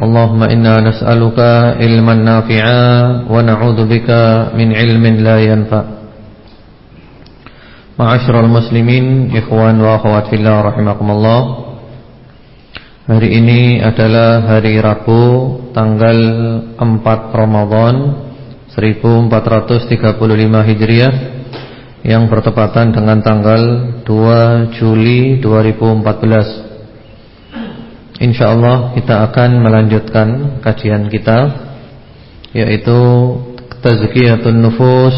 اللهم إنا نسألك علما نافعا ونعوذ بك من علم لا ينفع معاشر المسلمين إخوان وأخوات في الله رحمكم الله Hari ini adalah hari Rabu tanggal 4 Ramadan 1435 Hijriah yang bertepatan dengan tanggal 2 Juli 2014 InsyaAllah kita akan melanjutkan kajian kita Yaitu Tazkiyatun nufus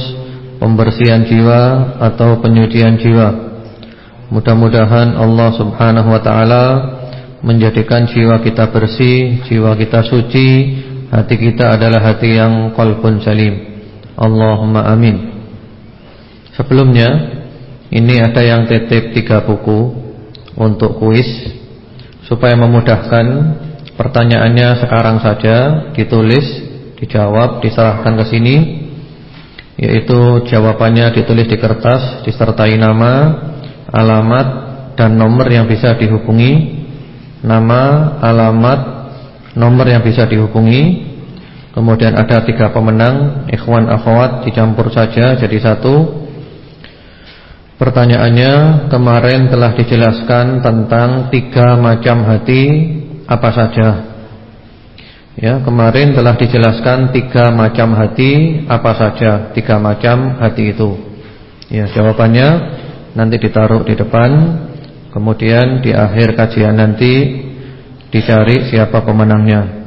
Pembersihan jiwa Atau penyucian jiwa. Mudah-mudahan Allah subhanahu wa ta'ala Menjadikan jiwa kita bersih Jiwa kita suci Hati kita adalah hati yang Qalbun salim. Allahumma amin. Sebelumnya Ini ada yang titip tiga buku Untuk kuis Supaya memudahkan pertanyaannya sekarang saja ditulis, dijawab, diserahkan ke sini yaitu jawabannya ditulis di kertas disertai nama, alamat dan nomor yang bisa dihubungi. Nama, alamat, nomor yang bisa dihubungi. Kemudian ada tiga pemenang, ikhwan akhwat dicampur saja jadi satu. Pertanyaannya kemarin telah dijelaskan tentang tiga macam hati apa saja. Ya, kemarin telah dijelaskan tiga macam hati apa saja, tiga macam hati itu. Ya, jawabannya nanti ditaruh di depan, kemudian di akhir kajian nanti dicari siapa pemenangnya.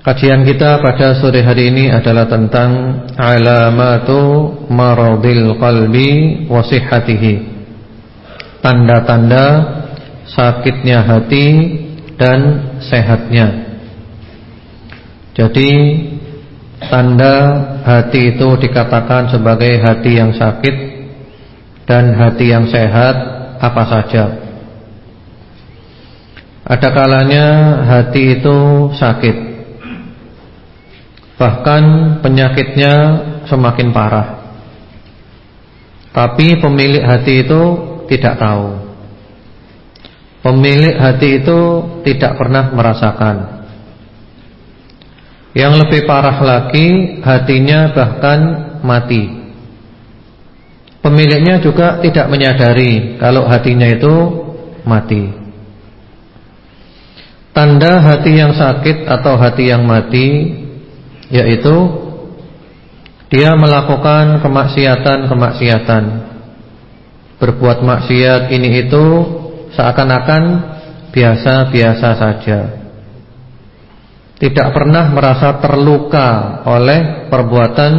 Kajian kita pada sore hari ini adalah tentang alamatu maradil qalbi wa Tanda-tanda sakitnya hati dan sehatnya. Jadi tanda hati itu dikatakan sebagai hati yang sakit dan hati yang sehat apa saja. Ada kalanya hati itu sakit Bahkan penyakitnya semakin parah. Tapi pemilik hati itu tidak tahu. Pemilik hati itu tidak pernah merasakan. Yang lebih parah lagi Hatinya bahkan mati. Pemiliknya juga tidak menyadari Kalau hatinya itu mati. Tanda hati yang sakit atau hati yang mati yaitu dia melakukan kemaksiatan-kemaksiatan. Berbuat maksiat ini itu seakan-akan biasa-biasa saja. Tidak pernah merasa terluka oleh perbuatan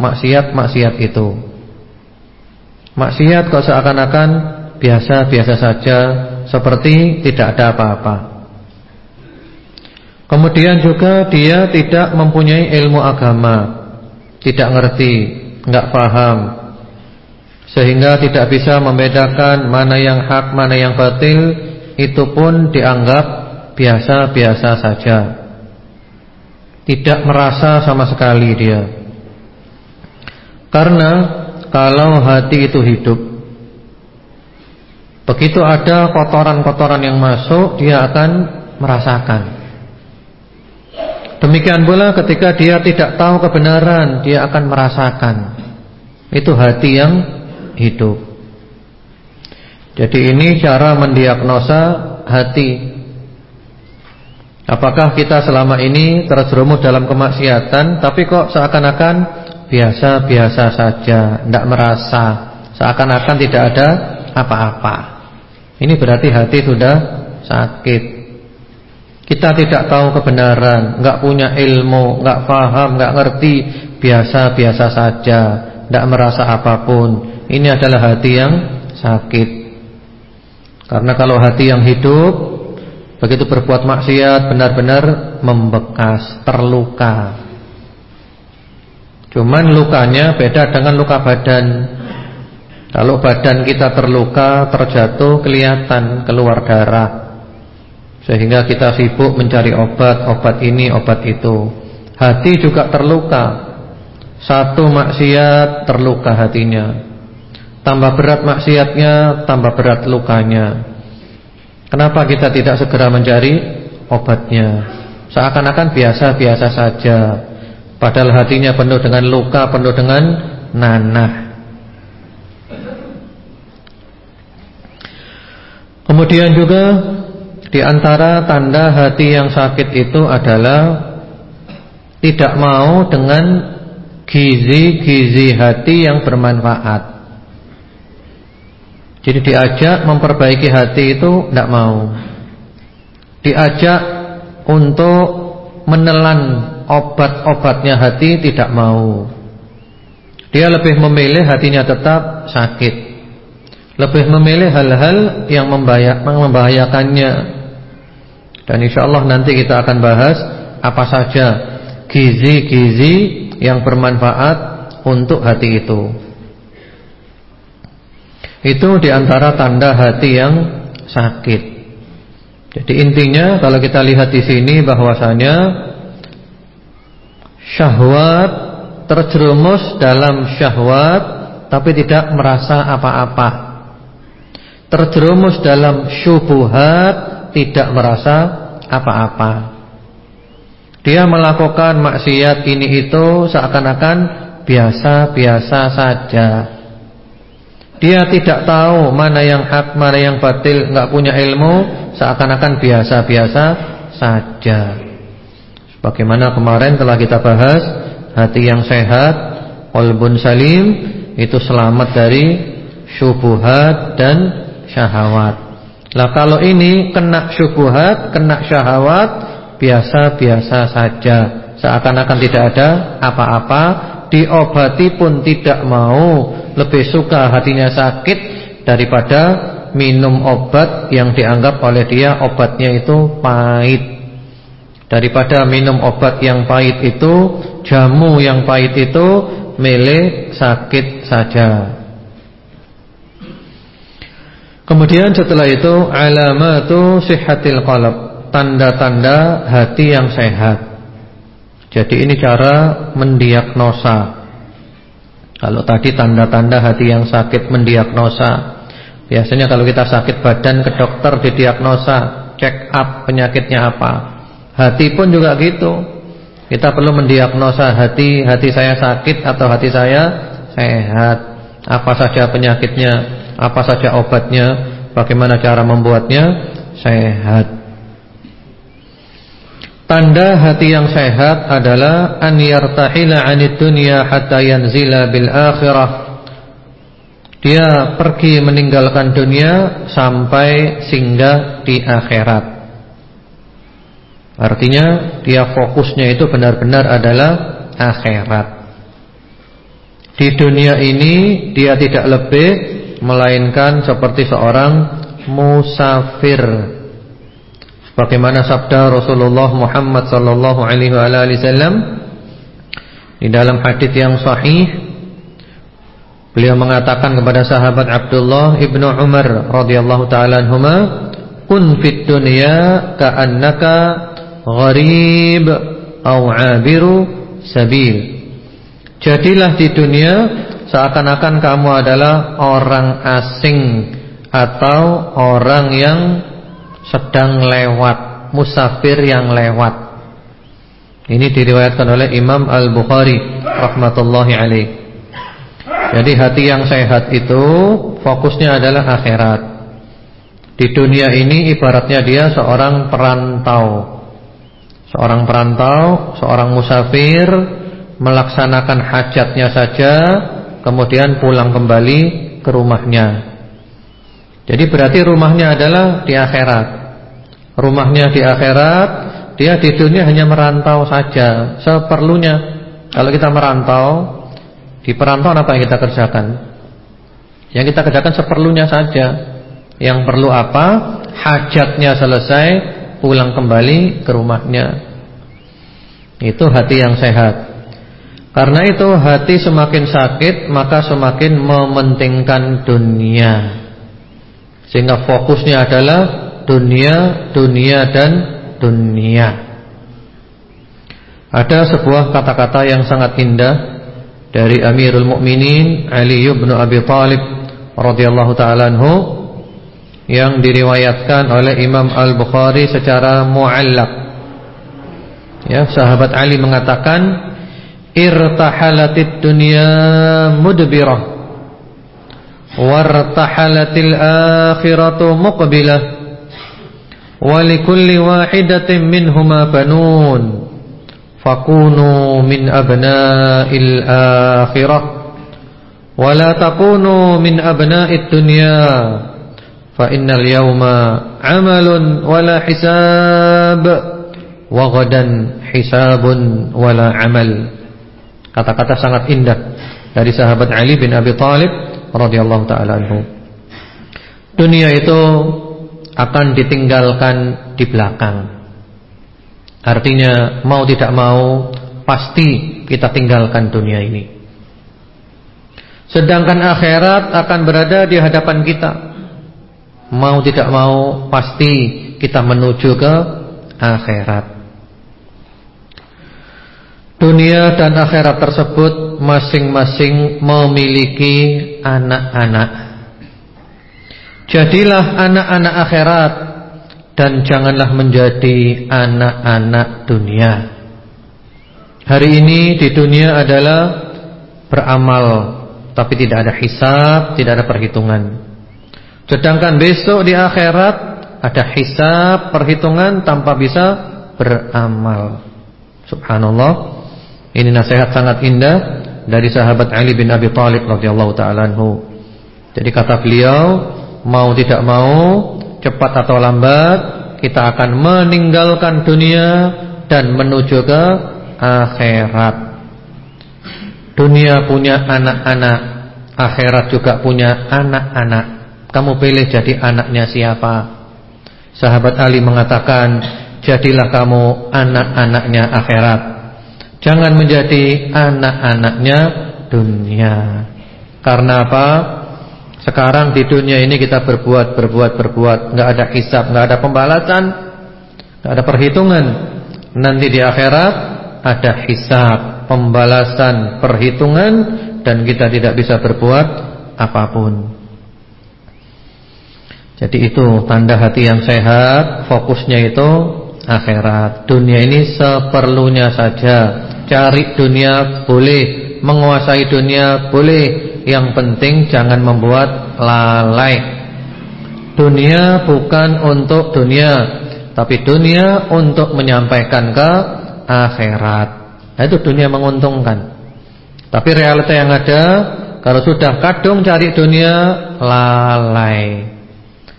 maksiat-maksiat itu. Maksiat kok seakan-akan biasa-biasa saja seperti tidak ada apa-apa Kemudian juga dia tidak mempunyai ilmu agama Tidak ngerti Enggak paham Sehingga tidak bisa membedakan Mana yang hak, mana yang batil Itu pun dianggap Biasa-biasa saja. Tidak merasa sama sekali dia. Karena Kalau hati itu hidup Begitu ada kotoran-kotoran yang masuk Dia akan merasakan Demikian pula ketika dia tidak tahu kebenaran Dia akan merasakan. Itu hati yang hidup. Jadi ini cara mendiagnosa hati. Apakah kita selama ini terjerumus dalam kemaksiatan Tapi kok seakan-akan Biasa-biasa saja Tidak merasa Seakan-akan tidak ada apa-apa? Ini berarti hati sudah sakit. Kita tidak tahu kebenaran, nggak punya ilmu, nggak paham, nggak ngerti, biasa-biasa saja, tidak merasa apa pun. Ini adalah hati yang sakit. Karena kalau hati yang hidup, begitu berbuat maksiat, benar-benar membekas, terluka. Cuman lukanya beda dengan luka badan. Kalau badan kita terluka, terjatuh, kelihatan keluar darah. Sehingga kita sibuk mencari obat, obat ini, obat itu. Hati juga terluka. Satu maksiat terluka hatinya. Tambah berat maksiatnya, tambah berat lukanya. Kenapa kita tidak segera mencari obatnya? Seakan-akan biasa-biasa saja. Padahal hatinya penuh dengan luka, penuh dengan nanah. Kemudian juga di antara tanda hati yang sakit itu adalah tidak mau dengan gizi-gizi hati yang bermanfaat. Jadi diajak memperbaiki hati itu tidak mau. Diajak untuk menelan obat-obatnya hati tidak mau. Dia lebih memilih hatinya tetap sakit. Lebih memilih hal-hal yang membahayakannya. Dan insya Allah nanti kita akan bahas apa saja gizi-gizi yang bermanfaat untuk hati itu. Itu di antara tanda hati yang sakit. Jadi intinya kalau kita lihat di sini bahwasanya syahwat terjerumus dalam syahwat tapi tidak merasa apa-apa. Terjerumus dalam syubuhat tidak merasa apa-apa. Dia melakukan maksiat ini itu seakan-akan biasa-biasa saja. Dia tidak tahu mana yang hak, mana yang batil, nggak punya ilmu, seakan-akan biasa-biasa saja. Bagaimana kemarin telah kita bahas Hati yang sehat Qalbun salim Itu selamat dari Syubuhat dan syahwat Nah kalau ini kena syubuhat Kena syahwat Biasa-biasa saja. Seakan-akan tidak ada apa-apa Diobati pun tidak mau. Lebih suka hatinya sakit Daripada minum obat Yang dianggap oleh dia Obatnya itu pahit. Daripada minum obat yang pahit itu Jamu yang pahit itu Milih sakit saja Kemudian setelah itu Alamatu sihatil qalab Tanda-tanda hati yang sehat. Jadi ini cara mendiagnosa. Kalau tadi tanda-tanda hati yang sakit mendiagnosa. Biasanya kalau kita sakit badan ke dokter didiagnosa Check up penyakitnya apa. Hati pun juga gitu. Kita perlu mendiagnosa hati, hati saya sakit atau hati saya sehat. Apa saja penyakitnya, apa saja obatnya, bagaimana cara membuatnya sehat. Tanda hati yang sehat adalah an yartahila 'anid dunya hatta yanzila bil akhirah. Dia pergi meninggalkan dunia sampai singgah di akhirat. Artinya dia fokusnya itu benar-benar adalah akhirat. Di dunia ini dia tidak lebih melainkan seperti seorang musafir. Bagaimana sabda Rasulullah Muhammad sallallahu alaihi wasallam di dalam hadis yang sahih Beliau mengatakan kepada sahabat Abdullah ibnu Umar radhiyallahu taala anhuma, "Kun fid dunya ka'annaka gharib au abiru sabil. Jadilah di dunia seakan-akan kamu adalah orang asing atau orang yang sedang lewat, musafir yang lewat. Ini diriwayatkan oleh Imam Al-Bukhari rahmatullahi alaih. Jadi hati yang sehat itu fokusnya adalah akhirat. Di dunia ini ibaratnya dia seorang perantau Seorang perantau, seorang musafir melaksanakan hajatnya saja kemudian pulang kembali ke rumahnya. Jadi berarti rumahnya adalah di akhirat. Rumahnya di akhirat, dia di dunia hanya merantau saja, seperlunya. Kalau kita merantau, di perantauan apa yang kita kerjakan? Yang kita kerjakan seperlunya saja. Yang perlu apa? Hajatnya selesai, pulang kembali ke rumahnya. Itu hati yang sehat. Karena itu hati semakin sakit maka semakin mementingkan dunia. Sehingga fokusnya adalah dunia, dunia dan dunia. Ada sebuah kata-kata yang sangat indah dari Amirul Mukminin Ali bin Abi Thalib radhiyallahu taala anhu yang diriwayatkan oleh Imam Al-Bukhari secara muallaq. Ya, sahabat Ali mengatakan irtahalatid dunya mudbirah wartahalatil akhiratu muqbilah walikulli wahidatin minhuma banun fakunu min abna'il akhirah wala takunu min abna'id dunya fa innal yawma amalun wala hisab wa ghadan hisabun wala amal Kata-kata sangat indah dari sahabat Ali bin Abi Thalib radhiyallahu taala anhu. Dunia itu akan ditinggalkan di belakang. Artinya mau tidak mau pasti kita tinggalkan dunia ini. Sedangkan akhirat akan berada di hadapan kita. Mau tidak mau pasti kita menuju ke akhirat. Dunia dan akhirat tersebut masing-masing memiliki anak-anak. Jadilah anak-anak akhirat dan janganlah menjadi anak-anak dunia. Hari ini di dunia adalah beramal tapi tidak ada hisab, tidak ada perhitungan. Sedangkan besok di akhirat ada hisab, perhitungan tanpa bisa beramal. Subhanallah. Ini nasihat sangat indah dari sahabat Ali bin Abi Thalib radhiyallahu taala anhu. Jadi kata beliau, mau tidak mau, cepat atau lambat kita akan meninggalkan dunia dan menuju ke akhirat. Dunia punya anak-anak, akhirat juga punya anak-anak. Kamu pilih jadi anaknya siapa? Sahabat Ali mengatakan, jadilah kamu anak-anaknya akhirat. Jangan menjadi anak-anaknya dunia. Karena apa? Sekarang di dunia ini kita berbuat, berbuat, berbuat, nggak ada hisab, nggak ada pembalasan, nggak ada perhitungan. Nanti di akhirat ada hisab, pembalasan, perhitungan, dan kita tidak bisa berbuat apa pun. Jadi itu tanda hati yang sehat, fokusnya itu akhirat. Dunia ini seperlunya saja. Cari dunia boleh, menguasai dunia boleh, yang penting jangan membuat lalai. Dunia bukan untuk dunia, tapi dunia untuk menyampaikan ke akhirat. Nah, itu dunia menguntungkan. Tapi realita yang ada, kalau sudah kadung cari dunia lalai.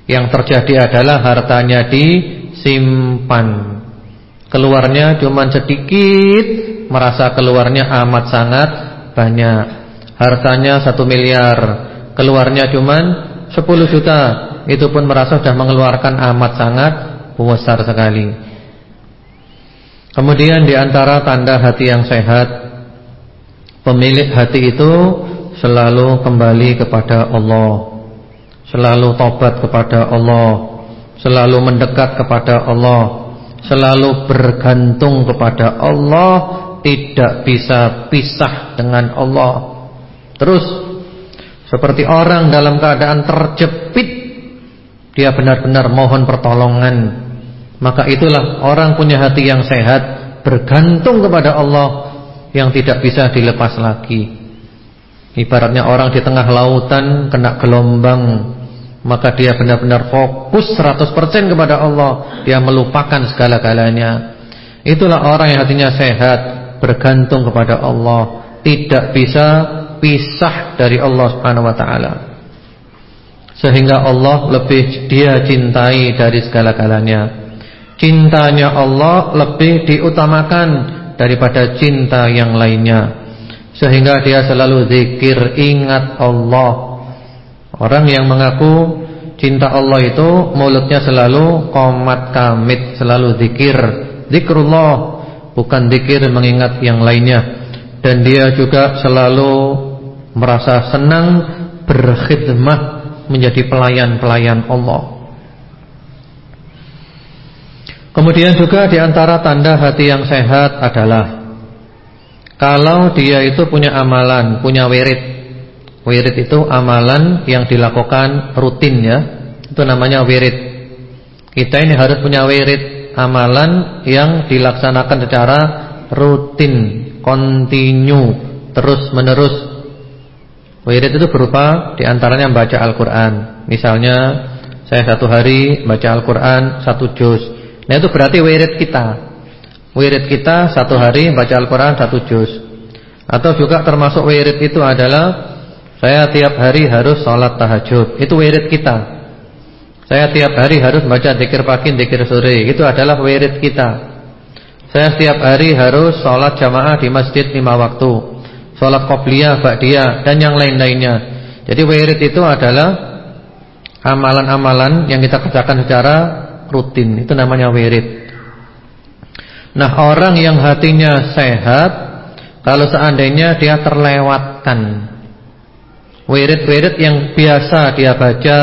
Yang terjadi adalah hartanya disimpan. Keluarnya cuma sedikit merasa keluarnya amat sangat banyak. Hartanya satu miliar, keluarnya cuman 10 juta. Itu pun merasa sudah mengeluarkan amat sangat besar sekali. Kemudian di antara tanda hati yang sehat, pemilik hati itu selalu kembali kepada Allah, selalu tobat kepada Allah, selalu mendekat kepada Allah, selalu bergantung kepada Allah tidak bisa pisah dengan Allah. Terus seperti orang dalam keadaan terjepit dia benar-benar mohon pertolongan. Maka itulah orang punya hati yang sehat bergantung kepada Allah yang tidak bisa dilepas lagi. Ibaratnya orang di tengah lautan kena gelombang maka dia benar-benar fokus 100% kepada Allah, dia melupakan segala-galanya. Itulah orang yang hatinya sehat, bergantung kepada Allah, tidak bisa pisah dari Allah Subhanahu wa taala. Sehingga Allah lebih dia cintai dari segala-galanya. Cintanya Allah lebih diutamakan daripada cinta yang lainnya. Sehingga dia selalu zikir ingat Allah. Orang yang mengaku cinta Allah itu mulutnya selalu komat kamit Selalu zikir Zikrullah Bukan zikir mengingat yang lainnya. Dan dia juga selalu merasa senang berkhidmah menjadi pelayan-pelayan Allah. Kemudian juga di antara tanda hati yang sehat adalah Kalau dia itu punya amalan, punya wirid. Wirid itu amalan yang dilakukan rutin ya. Itu namanya wirid. Kita ini harus punya wirid Amalan yang dilaksanakan secara rutin Kontinu Terus menerus Wirid itu berupa di antaranya baca Al-Quran. Misalnya Saya satu hari baca Al-Quran Satu juz. Nah itu berarti wirid kita. Wirid kita satu hari baca Al-Quran satu juz. Atau juga termasuk wirid itu adalah Saya tiap hari harus sholat tahajud. Itu wirid kita Saya tiap hari harus baca dikir pagi, dikir sore. Itu adalah wirid kita. Saya setiap hari harus sholat jamaah di masjid lima waktu. Sholat qobliyah, ba'diyah Dan yang lain-lainnya. Jadi wirid itu adalah Amalan-amalan yang kita kerjakan secara rutin. Itu namanya wirid. Nah orang yang hatinya sehat Kalau seandainya dia terlewatkan. Wirid-wirid yang biasa dia baca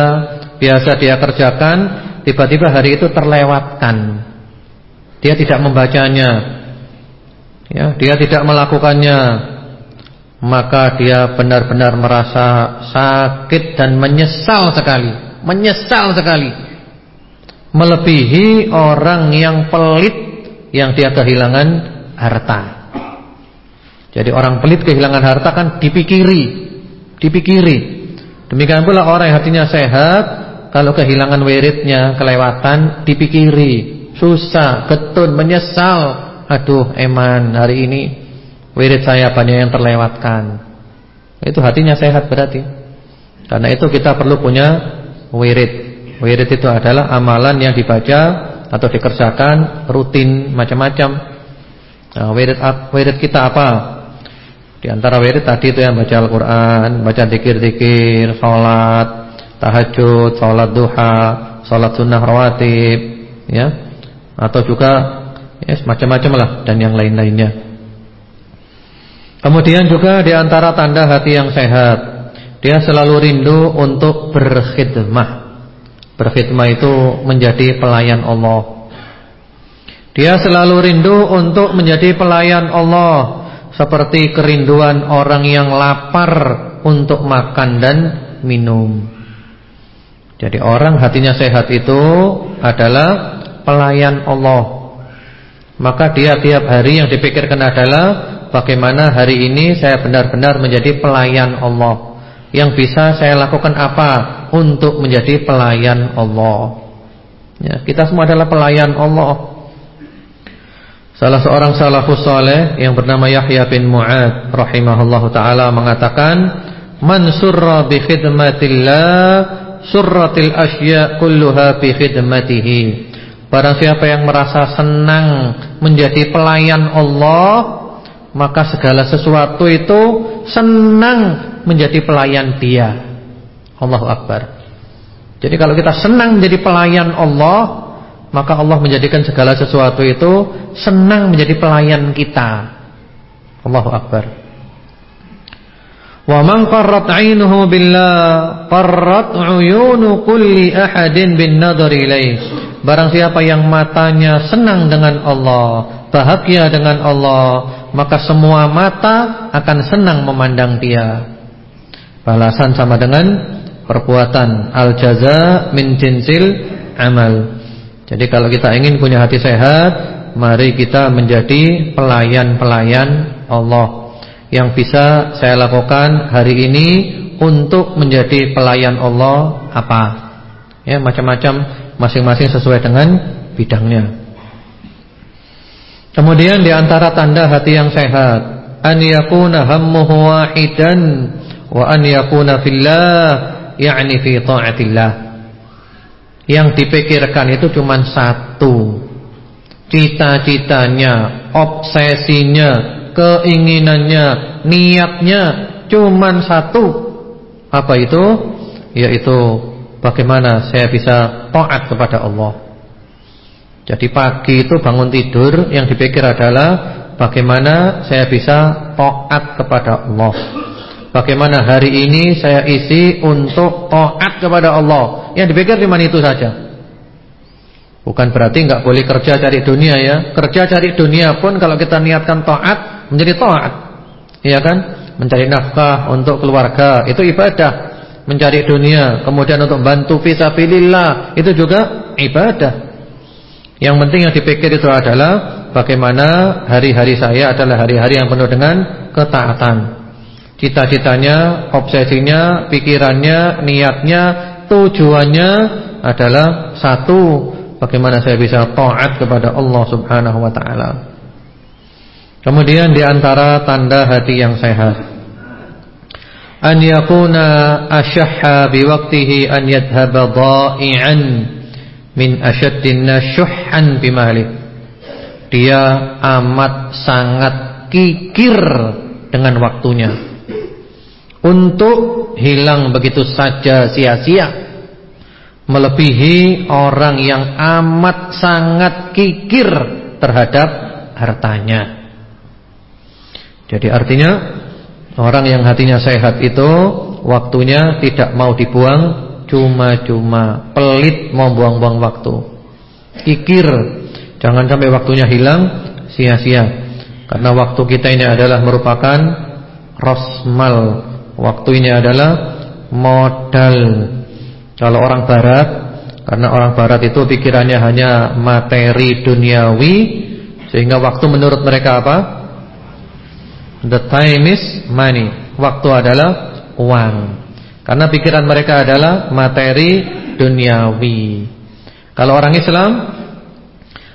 Biasa dia kerjakan Tiba-tiba hari itu terlewatkan. Dia tidak membacanya. Ya, Dia tidak melakukannya. Maka dia benar-benar merasa sakit dan menyesal sekali. Menyesal sekali. Melebihi orang yang pelit yang dia kehilangan harta. Jadi orang pelit kehilangan harta kan dipikiri, dipikiri. Demikian pula orang yang hatinya sehat, kalau kehilangan wiridnya, kelewatan, dipikiri, susah, getun, menyesal. Aduh, eman hari ini wirid saya banyak yang terlewatkan. Itu hatinya sehat berarti. Karena itu kita perlu punya wirid. Wirid itu adalah amalan yang dibaca atau dikerjakan rutin macam-macam. Nah, wirid wirid kita apa? Di antara wirid tadi itu yang baca Al-Qur'an, baca zikir-zikir, salat, tahajud, salat duha, salat sunnah rawatib, ya. Atau juga ya macam-macam lah dan yang lain-lainnya. Kemudian juga di antara tanda hati yang sehat, dia selalu rindu untuk berkhidmah. Berkhidmah itu menjadi pelayan Allah Dia selalu rindu untuk menjadi pelayan Allah Seperti kerinduan orang yang lapar untuk makan dan minum Jadi orang hatinya sehat itu adalah pelayan Allah Maka dia tiap hari yang dipikirkan adalah Bagaimana hari ini saya benar-benar menjadi pelayan Allah Yang bisa saya lakukan apa untuk menjadi pelayan Allah. Ya, kita semua adalah pelayan Allah. Salah seorang salafus saleh yang bernama Yahya bin Mu'ad rahimahullahu taala mengatakan, "Man surra bi khidmatillah, surratil asya kulluha bi khidmatihi." Barang siapa yang merasa senang menjadi pelayan Allah, maka segala sesuatu itu senang menjadi pelayan dia. Allahu Akbar. Jadi kalau kita senang menjadi pelayan Allah, maka Allah menjadikan segala sesuatu itu senang menjadi pelayan kita. Allahu Akbar. Wa man qarrat 'ainuhu billah, qarrat 'uyunu kulli ahadin bin. Barang siapa yang matanya senang dengan Allah, bahagia dengan Allah, maka semua mata akan senang memandang dia. Balasan sama dengan perbuatan al jaza min jinsil amal. Jadi kalau kita ingin punya hati sehat, mari kita menjadi pelayan-pelayan Allah. Yang bisa saya lakukan hari ini untuk menjadi pelayan Allah apa? Ya, macam-macam masing-masing sesuai dengan bidangnya. Kemudian di antara tanda hati yang sehat, an yakuna hammuhu wahidan wa an yakuna fillah yakni fi taatillah. Yang dipikirkan itu cuma satu. Cita-citanya, obsesinya, keinginannya, niatnya cuma satu. Apa itu? Yaitu bagaimana saya bisa taat kepada Allah. Jadi pagi itu bangun tidur yang dipikir adalah bagaimana saya bisa taat kepada Allah. Bagaimana hari ini saya isi untuk taat kepada Allah. Yang dipikir cuma itu saja. Bukan berarti nggak boleh kerja cari dunia ya. Kerja cari dunia pun kalau kita niatkan taat menjadi taat. Iya kan? Mencari nafkah untuk keluarga itu ibadah. Mencari dunia, kemudian untuk bantu fisabilillah itu juga ibadah. Yang penting yang dipikir itu adalah bagaimana hari-hari saya adalah hari-hari yang penuh dengan ketaatan. Cita-citanya, obsesinya, pikirannya, niatnya, tujuannya adalah satu, bagaimana saya bisa taat kepada Allah Subhanahu wa taala. Kemudian di antara tanda hati yang sehat an yakuna ashahha biwaqtihi an yadhhaba dha'i'an min asyaddin nasyuhan bimali. Dia amat sangat kikir dengan waktunya. Untuk hilang begitu saja sia-sia. Melebihi orang yang amat sangat kikir terhadap hartanya. Jadi artinya orang yang hatinya sehat itu waktunya tidak mau dibuang cuma-cuma, pelit mau buang-buang waktu. Kikir, jangan sampai waktunya hilang sia-sia. Karena waktu kita ini adalah merupakan rosmal. Waktu ini adalah modal. Kalau orang barat, karena orang barat itu pikirannya hanya materi duniawi, sehingga waktu menurut mereka apa? The time is money. Waktu adalah uang. Karena pikiran mereka adalah materi duniawi. Kalau orang Islam,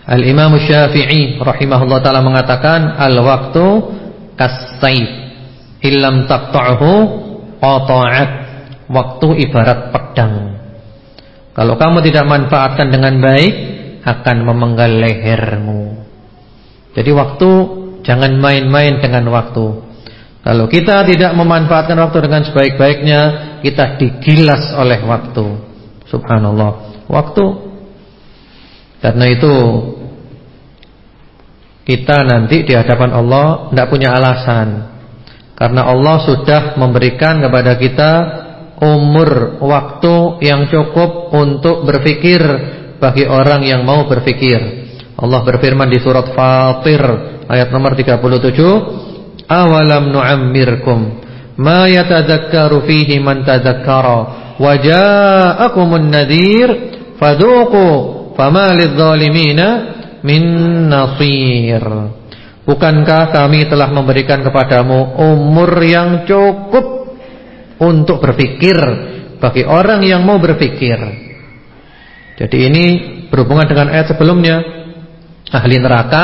Al-Imam Syafi'i rahimahullah taala mengatakan al-waktu kas-saif. Illam taqta'hu qata'at. Waktu ibarat pedang. Kalau kamu tidak manfaatkan dengan baik, akan memenggal lehermu. Jadi waktu jangan main-main dengan waktu. Kalau kita tidak memanfaatkan waktu dengan sebaik-baiknya, kita digilas oleh waktu. Subhanallah. Waktu. Karena itu kita nanti di hadapan Allah tidak punya alasan. Karena Allah sudah memberikan kepada kita umur waktu yang cukup untuk berpikir bagi orang yang mau berpikir. Allah berfirman di surat Fatir ayat nomor 37 awalam nu'ammirkum ma yatadhakkaru fihi man tadhakkara wa nadhir fama min nasir Bukankah kami telah memberikan kepadamu umur yang cukup untuk berpikir bagi orang yang mau berpikir. Jadi ini berhubungan dengan ayat sebelumnya. Ahli neraka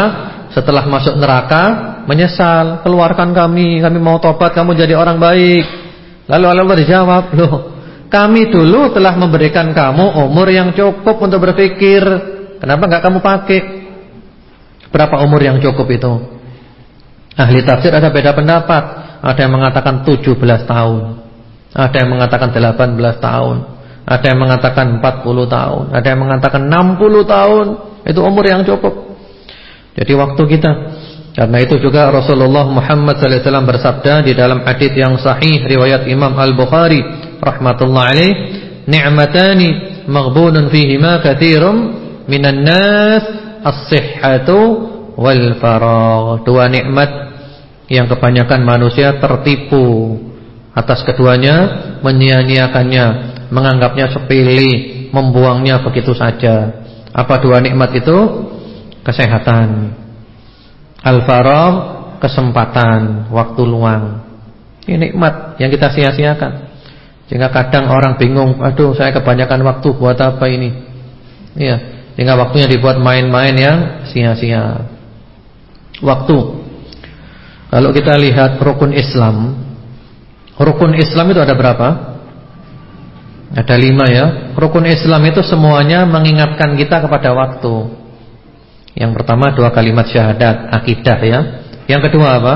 setelah masuk neraka menyesal, keluarkan kami, kami mau tobat, kamu jadi orang baik. Lalu Allah dijawab, loh, kami dulu telah memberikan kamu umur yang cukup untuk berpikir. Kenapa enggak kamu pakai? Berapa umur yang cukup itu? Ahli tafsir ada beda pendapat. Ada yang mengatakan 17 tahun. Ada yang mengatakan 18 tahun. Ada yang mengatakan 40 tahun. Ada yang mengatakan 60 tahun. Itu umur yang cukup. Jadi waktu kita karena itu juga Rasulullah Muhammad wasallam bersabda di dalam hadis yang sahih riwayat Imam Al-Bukhari rahimatullah alaih, "Ni'matani maghbunun fihima katsirum minan nas as-sihhatu wal faragh." Dua nikmat yang kebanyakan manusia tertipu atas keduanya, menyia-nyiakannya, menganggapnya sepele, membuangnya begitu saja. Apa dua nikmat itu? Kesehatan Al-faragh kesempatan, waktu luang. Ini nikmat yang kita sia-siakan. Sehingga kadang orang bingung, aduh saya kebanyakan waktu buat apa ini? Iya, sehingga waktunya dibuat main-main yang sia-sia. Waktu. Kalau kita lihat rukun Islam, rukun Islam itu ada berapa? Ada lima ya. Rukun Islam itu semuanya mengingatkan kita kepada waktu. Yang pertama dua kalimat syahadat, akidah ya. Yang kedua apa?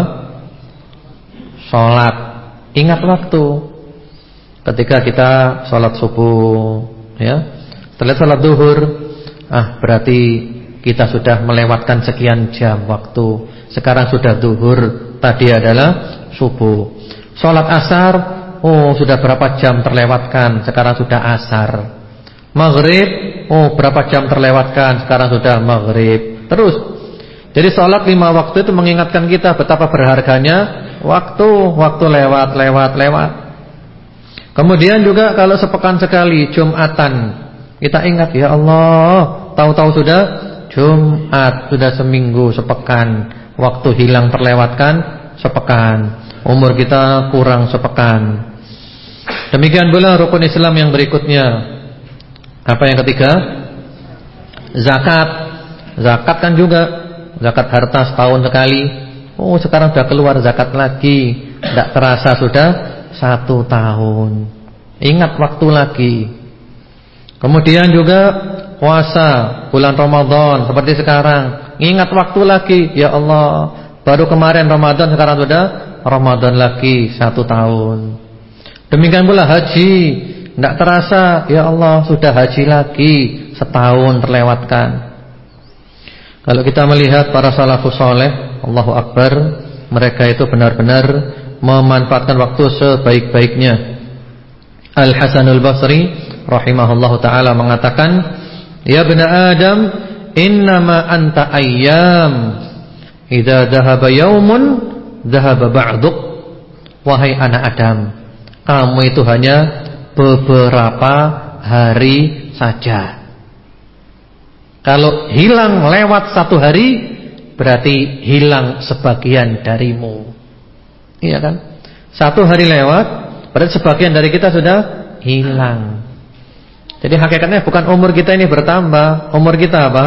Sholat. Ingat waktu. Ketika kita sholat subuh, ya. Setelah sholat duhur, ah berarti kita sudah melewatkan sekian jam waktu. Sekarang sudah duhur, tadi adalah subuh. Sholat asar, oh sudah berapa jam terlewatkan, sekarang sudah asar. Maghrib, oh berapa jam terlewatkan, sekarang sudah maghrib. Terus, jadi sholat lima waktu itu mengingatkan kita betapa berharganya waktu, waktu lewat, lewat, lewat. Kemudian juga kalau sepekan sekali Jumatan, kita ingat ya Allah, tahu-tahu sudah Jumat, sudah seminggu, sepekan, waktu hilang terlewatkan sepekan. Umur kita kurang sepekan. Demikian pula rukun Islam yang berikutnya Apa yang ketiga? Zakat. Zakat kan juga. Zakat harta setahun sekali. Oh sekarang sudah keluar zakat lagi. Tidak terasa sudah Satu tahun. Ingat waktu lagi. Kemudian juga Puasa Bulan Ramadan Seperti sekarang. Ingat waktu lagi. Ya Allah Baru kemarin Ramadan sekarang sudah Ramadan lagi satu tahun. Demikian pula haji, tidak terasa, ya Allah sudah haji lagi setahun terlewatkan. Kalau kita melihat para salafus soleh, Allahu Akbar, mereka itu benar-benar memanfaatkan waktu sebaik-baiknya. Al Hasanul Basri rahimahullahu taala mengatakan, "Ya bena Adam, innama anta ayyam. Idza dhahaba yaumun Zahaba ba'duk Wahai anak Adam Kamu itu hanya beberapa hari saja. Kalau hilang lewat satu hari Berarti hilang sebagian darimu. Iya kan? Satu hari lewat Berarti sebagian dari kita sudah hilang. Jadi hakikatnya bukan umur kita ini bertambah. Umur kita apa?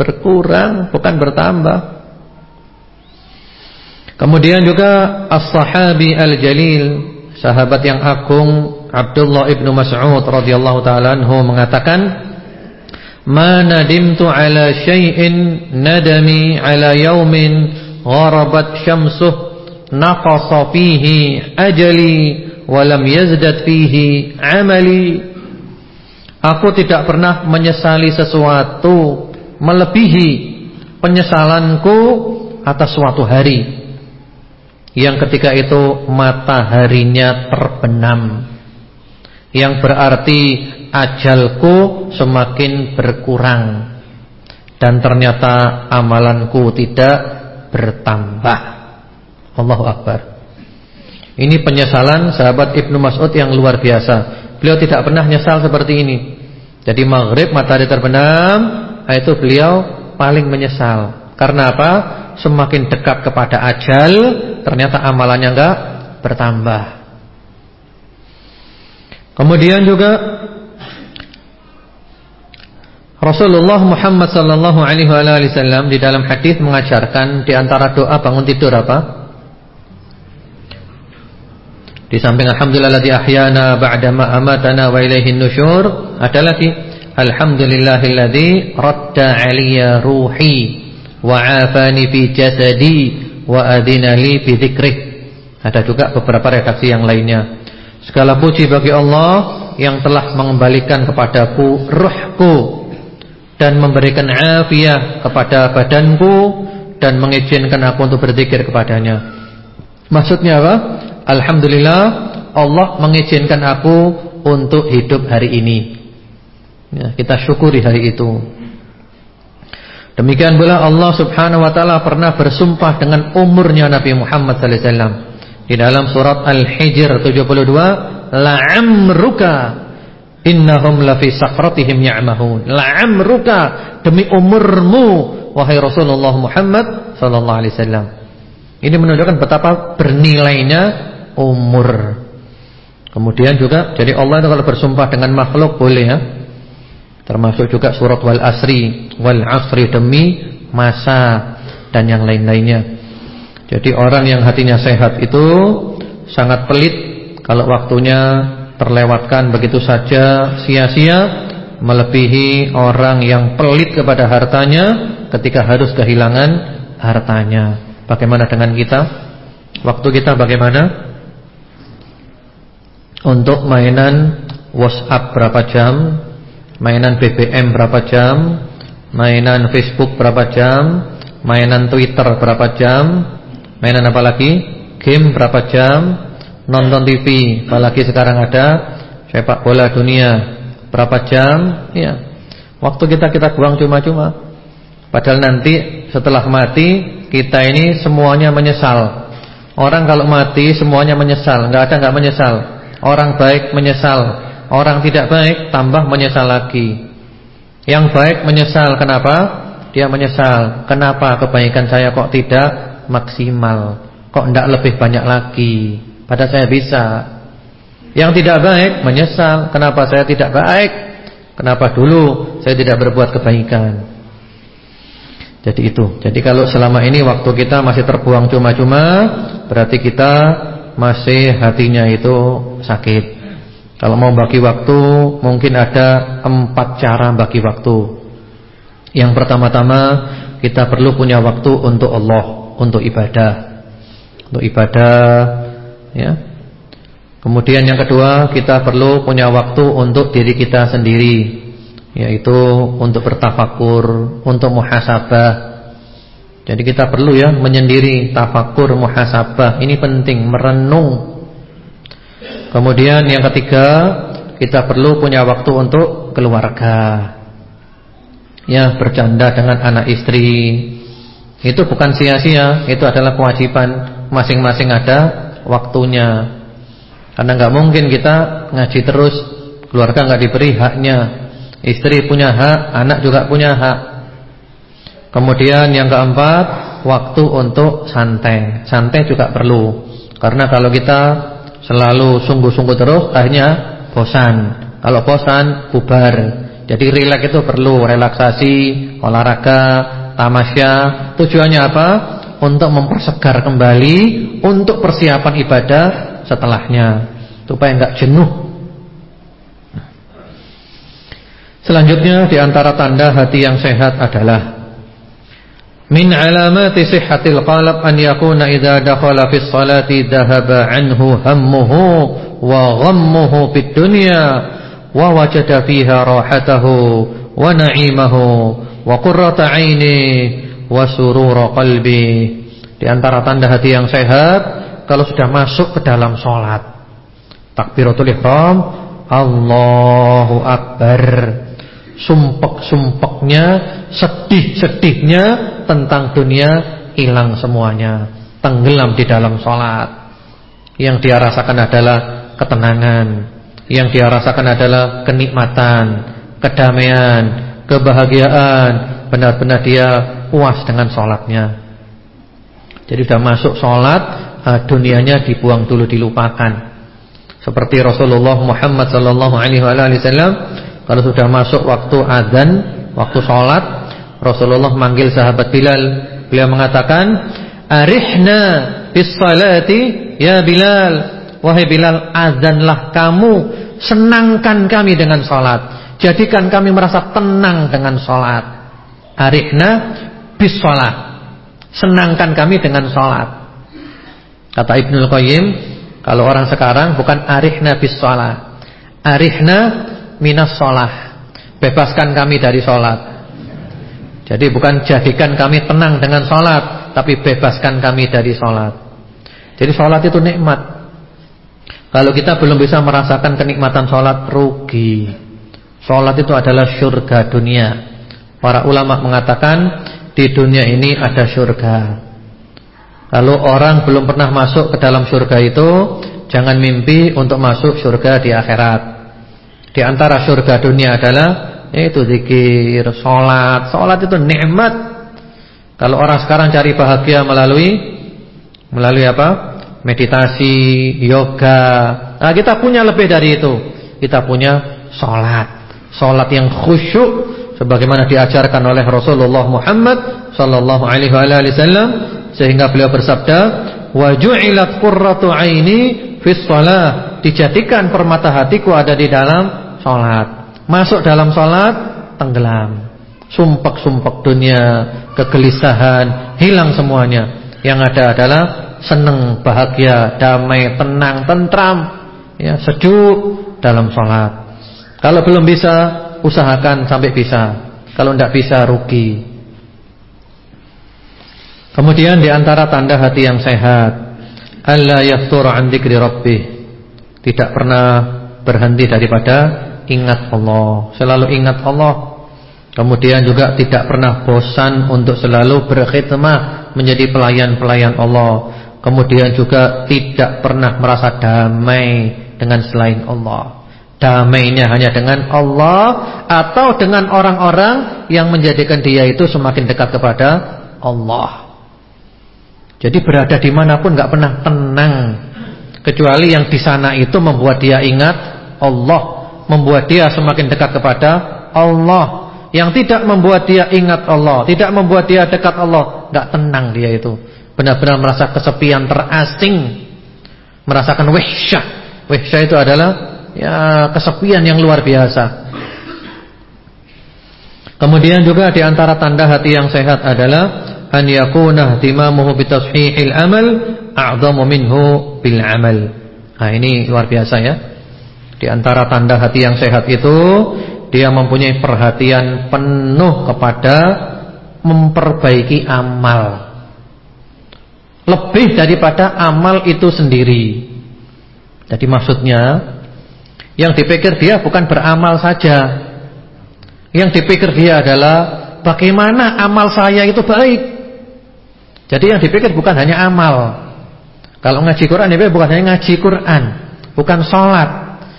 Berkurang bukan bertambah. Kemudian juga As-Sahabi Al-Jalil Sahabat yang agung Abdullah ibnu Mas'ud radhiyallahu taala anhu mengatakan Ma nadimtu ala syai'in nadami ala yaumin gharabat syamsuh naqasa fihi ajali wa lam fihi amali. Aku tidak pernah menyesali sesuatu melebihi penyesalanku atas suatu hari. Yang ketika itu mataharinya terbenam yang berarti ajalku semakin berkurang. Dan ternyata amalanku tidak bertambah. Allahu Akbar. Ini penyesalan sahabat Ibnu Mas'ud yang luar biasa. Beliau tidak pernah nyesal seperti ini. Jadi maghrib matahari terbenam itu beliau paling menyesal. Karena apa? Semakin dekat kepada ajal, ternyata amalannya enggak bertambah. Kemudian juga Rasulullah Muhammad sallallahu alaihi wasallam di dalam hadis mengajarkan di antara doa bangun tidur apa? Di samping alhamdulillah ahyana ba'da ma amatana wa ilaihin nusyur, ada lagi alhamdulillahilladzi radda 'alayya ruhi wa afani fi jasadi wa adina li fi dzikrih. Ada juga beberapa redaksi yang lainnya. Segala puji bagi Allah yang telah mengembalikan kepadaku ruhku dan memberikan afiah kepada badanku dan mengizinkan aku untuk berzikir kepadanya. Maksudnya apa? Alhamdulillah Allah mengizinkan aku untuk hidup hari ini. Ya, kita syukuri hari itu. Demikian pula Allah Subhanahu wa taala pernah bersumpah dengan umurnya Nabi Muhammad sallallahu alaihi wasallam. Di dalam surat Al-Hijr 72, la'amruka innahum lafi sakratihim ya'mahun. La'amruka demi umurmu wahai Rasulullah Muhammad sallallahu alaihi wasallam. Ini menunjukkan betapa bernilainya umur. Kemudian juga jadi Allah itu kalau bersumpah dengan makhluk boleh ya. Termasuk juga surat wal asri Wal asri demi masa Dan yang lain-lainnya Jadi orang yang hatinya sehat itu Sangat pelit Kalau waktunya terlewatkan begitu saja sia-sia melebihi orang yang pelit kepada hartanya ketika harus kehilangan hartanya. Bagaimana dengan kita? Waktu kita bagaimana? Untuk mainan WhatsApp berapa jam? Mainan BBM berapa jam? Mainan Facebook berapa jam? Mainan Twitter berapa jam? Mainan apa lagi? Game berapa jam? Nonton TV, apalagi sekarang ada sepak bola dunia berapa jam? Ya. Waktu kita kita buang cuma-cuma. Padahal nanti setelah mati kita ini semuanya menyesal. Orang kalau mati semuanya menyesal, enggak ada enggak menyesal. Orang baik menyesal, orang tidak baik tambah menyesal lagi. Yang baik menyesal kenapa? Dia menyesal, kenapa kebaikan saya kok tidak maksimal? Kok tidak lebih banyak lagi? Pada saya bisa. Yang tidak baik menyesal, kenapa saya tidak baik? Kenapa dulu saya tidak berbuat kebaikan? Jadi itu. Jadi kalau selama ini waktu kita masih terbuang cuma-cuma, berarti kita masih hatinya itu sakit. Kalau mau bagi waktu, mungkin ada empat cara bagi waktu. Yang pertama-tama kita perlu punya waktu untuk Allah, untuk ibadah. Untuk ibadah ya. Kemudian yang kedua, kita perlu punya waktu untuk diri kita sendiri, yaitu untuk bertafakur, untuk muhasabah. Jadi kita perlu ya menyendiri, tafakur, muhasabah. Ini penting, merenung. Kemudian yang ketiga, kita perlu punya waktu untuk keluarga ya bercanda dengan anak istri itu bukan sia-sia, itu adalah kewajiban masing-masing ada waktunya. Karena nggak mungkin kita ngaji terus, keluarga nggak diberi haknya. Istri punya hak, anak juga punya hak. Kemudian yang keempat, waktu untuk santai. Santai juga perlu. Karena kalau kita selalu sungguh-sungguh terus, akhirnya bosan. Kalau bosan, bubar. Jadi rileks itu perlu relaksasi, olahraga, tamasya. Tujuannya apa? Untuk mempersegar kembali untuk persiapan ibadah setelahnya supaya enggak jenuh. Selanjutnya di antara tanda hati yang sehat adalah min alamati sihhatil qalb an yakuna idza dakhala fi sholati dhahaba anhu hammuhu wa ghammuhu fid dunya wa wajada fiha rahatahu wa na'imahu wa qurrata 'aini wa surura qalbi. Di antara tanda hati yang sehat kalau sudah masuk ke dalam salat. Takbiratul ihram, Allahu akbar. Sumpek-sumpeknya, sedih-sedihnya tentang dunia hilang semuanya, tenggelam di dalam salat. Yang dia rasakan adalah ketenangan, yang dia rasakan adalah kenikmatan, kedamaian, kebahagiaan. Benar-benar dia puas dengan sholatnya. Jadi sudah masuk sholat, eh, dunianya dibuang dulu, dilupakan. Seperti Rasulullah Muhammad Sallallahu Alaihi Wasallam, kalau sudah masuk waktu adzan, waktu sholat, Rasulullah manggil sahabat Bilal. Beliau mengatakan, Arihna bis salati ya Bilal Wahai Bilal, azanlah kamu, senangkan kami dengan sholat. Jadikan kami merasa tenang dengan sholat. Arihna bis sholat. Senangkan kami dengan sholat. Kata Ibnul Qayyim, kalau orang sekarang bukan arihna bis sholat. Arihna minas sholat. Bebaskan kami dari sholat. Jadi bukan jadikan kami tenang dengan sholat, tapi bebaskan kami dari sholat. Jadi sholat itu nikmat. Kalau kita belum bisa merasakan kenikmatan sholat rugi Sholat itu adalah surga dunia Para ulama mengatakan Di dunia ini ada surga Kalau orang belum pernah masuk ke dalam surga itu Jangan mimpi untuk masuk surga di akhirat Di antara surga dunia adalah Yaitu zikir, sholat Sholat itu nikmat Kalau orang sekarang cari bahagia melalui Melalui apa? meditasi, yoga. Nah, kita punya lebih dari itu. Kita punya sholat. Sholat yang khusyuk sebagaimana diajarkan oleh Rasulullah Muhammad sallallahu alaihi wasallam sehingga beliau bersabda, "Wa ju'ilat qurratu 'aini fis shalah." dijadikan permata hatiku ada di dalam sholat. Masuk dalam sholat, tenggelam. Sumpek-sumpek dunia, kegelisahan, hilang semuanya. Yang ada adalah senang, bahagia, damai, tenang, tentram, ya, sejuk dalam sholat. Kalau belum bisa, usahakan sampai bisa. Kalau tidak bisa, rugi. Kemudian di antara tanda hati yang sehat, alla yaftur an rabbih. Tidak pernah berhenti daripada ingat Allah, selalu ingat Allah. Kemudian juga tidak pernah bosan untuk selalu berkhidmah menjadi pelayan-pelayan Allah. Kemudian juga tidak pernah merasa damai dengan selain Allah. Damainya hanya dengan Allah atau dengan orang-orang yang menjadikan dia itu semakin dekat kepada Allah. Jadi berada di mana pun nggak pernah tenang kecuali yang di sana itu membuat dia ingat Allah, membuat dia semakin dekat kepada Allah. Yang tidak membuat dia ingat Allah, tidak membuat dia dekat Allah, nggak tenang dia itu. Benar-benar merasa kesepian, terasing, merasakan wahsyah. Wahsyah itu adalah ya kesepian yang luar biasa. Kemudian juga di antara tanda hati yang sehat adalah an yakuna ihtimamuhu bi tashihil amal a'zamu minhu bil amal. Nah, ini luar biasa ya. Di antara tanda hati yang sehat itu dia mempunyai perhatian penuh kepada memperbaiki amal. Lebih daripada amal itu sendiri. Jadi maksudnya yang dipikir dia bukan beramal saja. Yang dipikir dia adalah bagaimana amal saya itu baik. Jadi yang dipikir bukan hanya amal. Kalau ngaji Quran dipikir bukan hanya ngaji Quran, bukan sholat.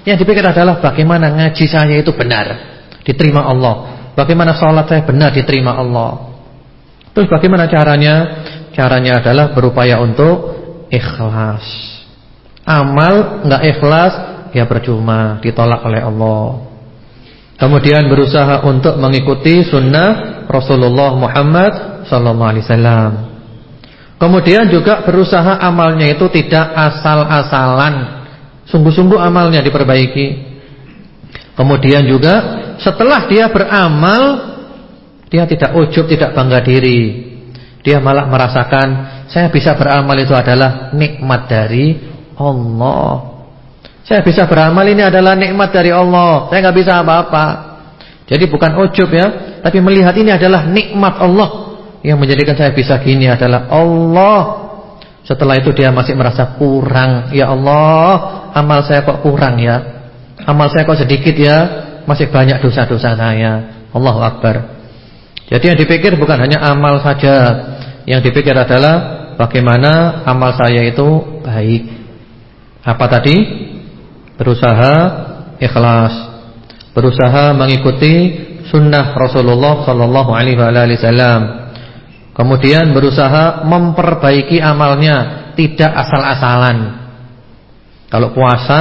Yang dipikir adalah bagaimana ngaji saya itu benar, diterima Allah. Bagaimana sholat saya benar diterima Allah. Terus bagaimana caranya? Caranya adalah berupaya untuk ikhlas. Amal nggak ikhlas ya percuma, ditolak oleh Allah. Kemudian berusaha untuk mengikuti sunnah Rasulullah Muhammad sallallahu alaihi wasallam. Kemudian juga berusaha amalnya itu tidak asal-asalan. Sungguh-sungguh amalnya diperbaiki. Kemudian juga setelah dia beramal, dia tidak ujub, tidak bangga diri. Dia malah merasakan saya bisa beramal itu adalah nikmat dari Allah. Saya bisa beramal ini adalah nikmat dari Allah. Saya nggak bisa apa-apa. Jadi bukan ujub ya, tapi melihat ini adalah nikmat Allah. Yang menjadikan saya bisa gini adalah Allah. Setelah itu dia masih merasa kurang. Ya Allah, amal saya kok kurang ya. Amal saya kok sedikit ya. Masih banyak dosa-dosa saya. Allahu Akbar. Jadi yang dipikir bukan hanya amal saja. Yang dipikir adalah bagaimana amal saya itu baik. Apa tadi? Berusaha ikhlas. Berusaha mengikuti sunnah Rasulullah sallallahu alaihi wasallam. Kemudian berusaha memperbaiki amalnya, tidak asal-asalan. Kalau puasa,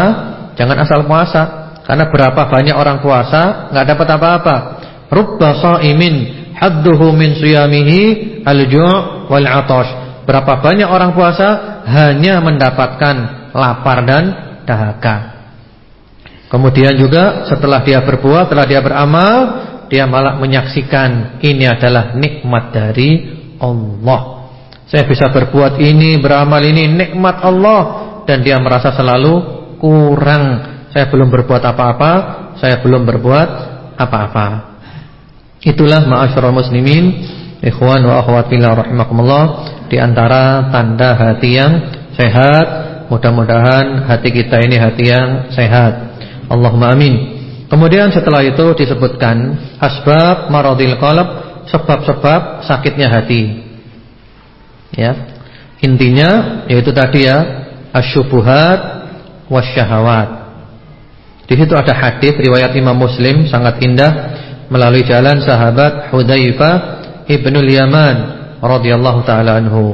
jangan asal puasa, karena berapa banyak orang puasa nggak dapat apa-apa. Rubba shaimin hadduhu min siyamihi al-ju' wal 'atash. Berapa banyak orang puasa hanya mendapatkan lapar dan dahaga. Kemudian juga setelah dia berbuat, setelah dia beramal, dia malah menyaksikan ini adalah nikmat dari Allah. Saya bisa berbuat ini, beramal ini nikmat Allah dan dia merasa selalu kurang. Saya belum berbuat apa-apa, saya belum berbuat apa-apa. Itulah ma'asyiral muslimin, ikhwan wa akhwat fillah rahimakumullah di antara tanda hati yang sehat. Mudah-mudahan hati kita ini hati yang sehat. Allahumma amin. Kemudian setelah itu disebutkan asbab maradil qalb, sebab-sebab sakitnya hati. Ya. Intinya yaitu tadi ya, asyubuhat wasyahawat. Di situ ada hadis riwayat Imam Muslim sangat indah melalui jalan sahabat Hudzaifah ibnul Yaman radhiyallahu taala anhu.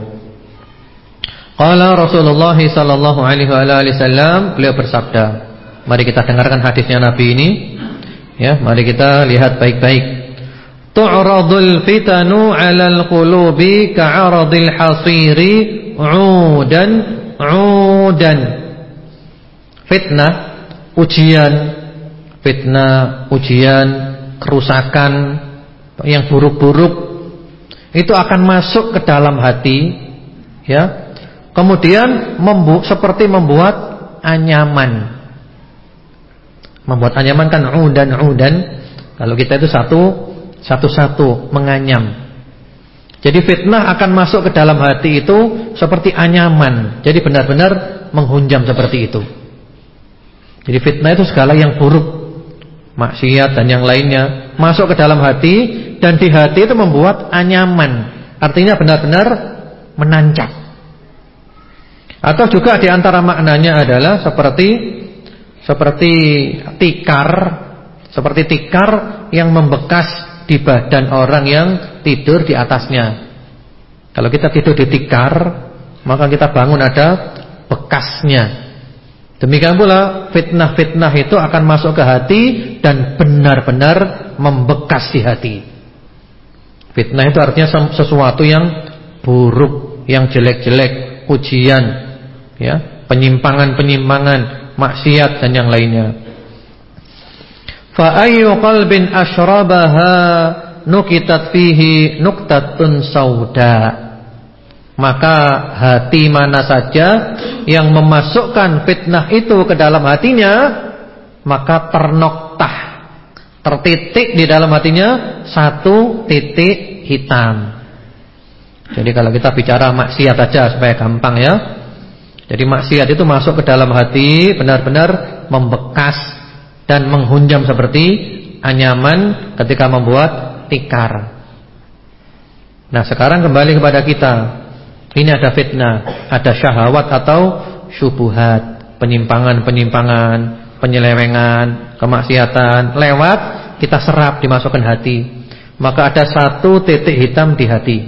Qala Rasulullah sallallahu alaihi wasallam beliau bersabda, mari kita dengarkan hadisnya Nabi ini. Ya, mari kita lihat baik-baik. Tu'radul fitanu 'alal qulubi ka'aradil hasiri 'udan 'udan. fitnah, ujian, fitnah, ujian, kerusakan yang buruk-buruk itu akan masuk ke dalam hati ya. Kemudian membu seperti membuat anyaman. Membuat anyaman kan udan-udan. Kalau kita itu satu satu-satu menganyam. Jadi fitnah akan masuk ke dalam hati itu seperti anyaman. Jadi benar-benar menghunjam seperti itu. Jadi fitnah itu segala yang buruk. Maksiat dan yang lainnya masuk ke dalam hati dan di hati itu membuat anyaman. Artinya benar-benar menancap. Atau juga di antara maknanya adalah seperti seperti tikar, seperti tikar yang membekas di badan orang yang tidur di atasnya. Kalau kita tidur di tikar, maka kita bangun ada bekasnya. Demikian pula fitnah-fitnah itu akan masuk ke hati dan benar-benar membekas di hati. Fitnah itu artinya sesuatu yang buruk, yang jelek-jelek, ujian, ya, penyimpangan-penyimpangan, maksiat dan yang lainnya. Fa ayyu qalbin asyrabaha nukitat fihi nuktatun sauda. Maka hati mana saja yang memasukkan fitnah itu ke dalam hatinya, maka ternoktah, tertitik di dalam hatinya satu titik hitam. Jadi kalau kita bicara maksiat saja supaya gampang ya. Jadi maksiat itu masuk ke dalam hati benar-benar membekas dan menghunjam seperti anyaman ketika membuat tikar. Nah, sekarang kembali kepada kita. Ini ada fitnah, ada syahwat atau syubuhat, penyimpangan-penyimpangan, penyelewengan, kemaksiatan lewat kita serap dimasukkan hati. Maka ada satu titik hitam di hati.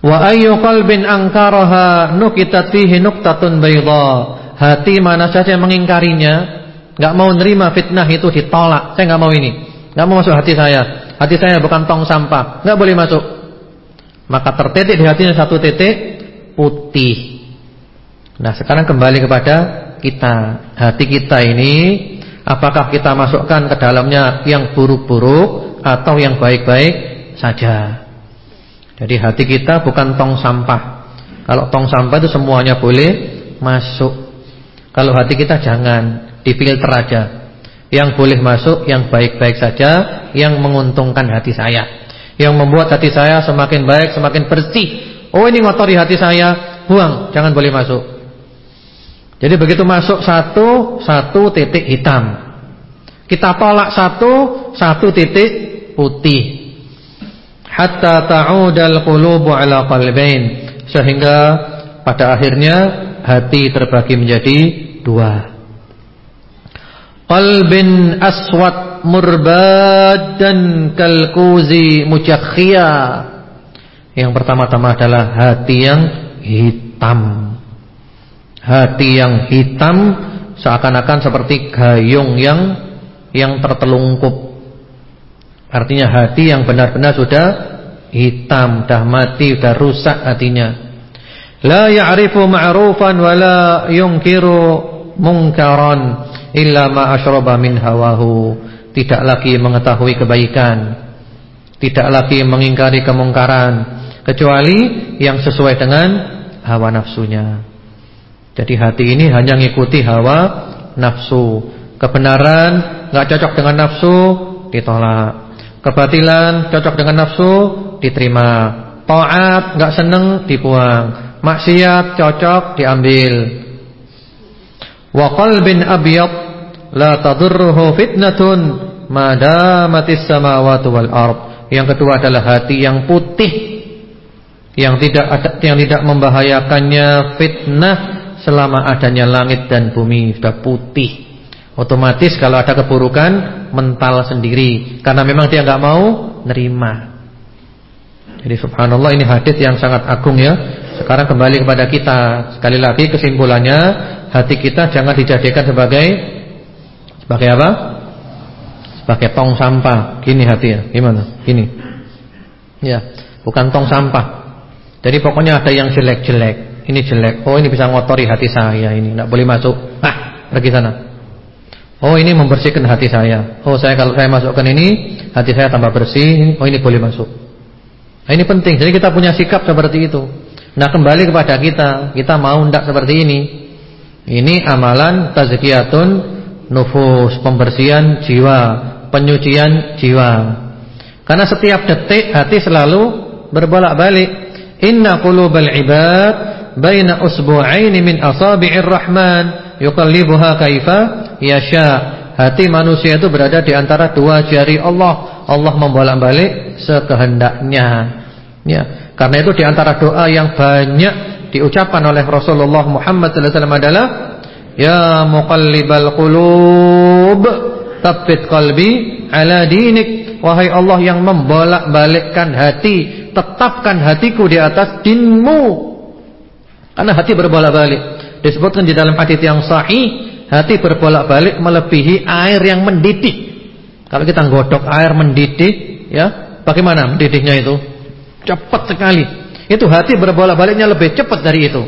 Wa ayyu qalbin ankaraha nukitat fihi nuqtatun bayda. Hati mana saja yang mengingkarinya, enggak mau nerima fitnah itu ditolak. Saya enggak mau ini. Enggak mau masuk hati saya. Hati saya bukan tong sampah. Enggak boleh masuk. Maka tertitik di hatinya satu titik putih. Nah sekarang kembali kepada kita. Hati kita ini apakah kita masukkan ke dalamnya yang buruk-buruk atau yang baik-baik saja. Jadi hati kita bukan tong sampah. Kalau tong sampah itu semuanya boleh masuk. Kalau hati kita jangan difilter aja. Yang boleh masuk yang baik-baik saja, yang menguntungkan hati saya yang membuat hati saya semakin baik, semakin bersih. Oh ini ngotori hati saya, buang, jangan boleh masuk. Jadi begitu masuk satu, satu titik hitam. Kita tolak satu, satu titik putih. Hatta ta'udal qulubu ala qalbain. Sehingga pada akhirnya hati terbagi menjadi dua. Qalbin aswad murbadan kalkuzi mujakhia. Yang pertama-tama adalah hati yang hitam. Hati yang hitam seakan-akan seperti gayung yang yang tertelungkup. Artinya hati yang benar-benar sudah hitam, sudah mati, sudah rusak hatinya. La ya'rifu ma'rufan wa la yunkiru munkaran illa ma asyraba min hawahu tidak lagi mengetahui kebaikan, tidak lagi mengingkari kemungkaran, kecuali yang sesuai dengan hawa nafsunya. Jadi hati ini hanya mengikuti hawa nafsu. Kebenaran nggak cocok dengan nafsu ditolak. Kebatilan cocok dengan nafsu diterima. Taat nggak seneng dibuang. Maksiat cocok diambil. Wa qalbin abyad la tadurruhu fitnatun madamatis samawati wal ard. Yang kedua adalah hati yang putih yang tidak ada, yang tidak membahayakannya fitnah selama adanya langit dan bumi sudah putih. Otomatis kalau ada keburukan mental sendiri karena memang dia nggak mau nerima. Jadi subhanallah ini hadis yang sangat agung ya. Sekarang kembali kepada kita. Sekali lagi kesimpulannya hati kita jangan dijadikan sebagai Pakai apa? Pakai tong sampah. Gini hati ya. Gimana? Gini. Ya, bukan tong sampah. Jadi pokoknya ada yang jelek-jelek, ini jelek. Oh, ini bisa ngotori hati saya ini, enggak boleh masuk. Ah, pergi sana. Oh, ini membersihkan hati saya. Oh, saya kalau saya masukkan ini, hati saya tambah bersih. Oh, ini boleh masuk. Nah, ini penting. Jadi kita punya sikap seperti itu. Nah, kembali kepada kita. Kita mau ndak seperti ini. Ini amalan tazkiyatun nufus, pembersihan jiwa, penyucian jiwa. Karena setiap detik hati selalu berbolak-balik. Inna qulubal ibad baina usbu'aini min asabi'ir rahman yuqallibuha kaifa yasha. Hati manusia itu berada di antara dua jari Allah. Allah membolak-balik sekehendaknya. Ya, karena itu di antara doa yang banyak diucapkan oleh Rasulullah Muhammad SAW adalah Ya muqallibal qulub Tabbit qalbi ala dinik Wahai Allah yang membolak-balikkan hati Tetapkan hatiku di atas dinmu Karena hati berbolak-balik Disebutkan di dalam hadis yang sahih Hati berbolak-balik melebihi air yang mendidih Kalau kita godok air mendidih ya Bagaimana mendidihnya itu? Cepat sekali Itu hati berbolak-baliknya lebih cepat dari itu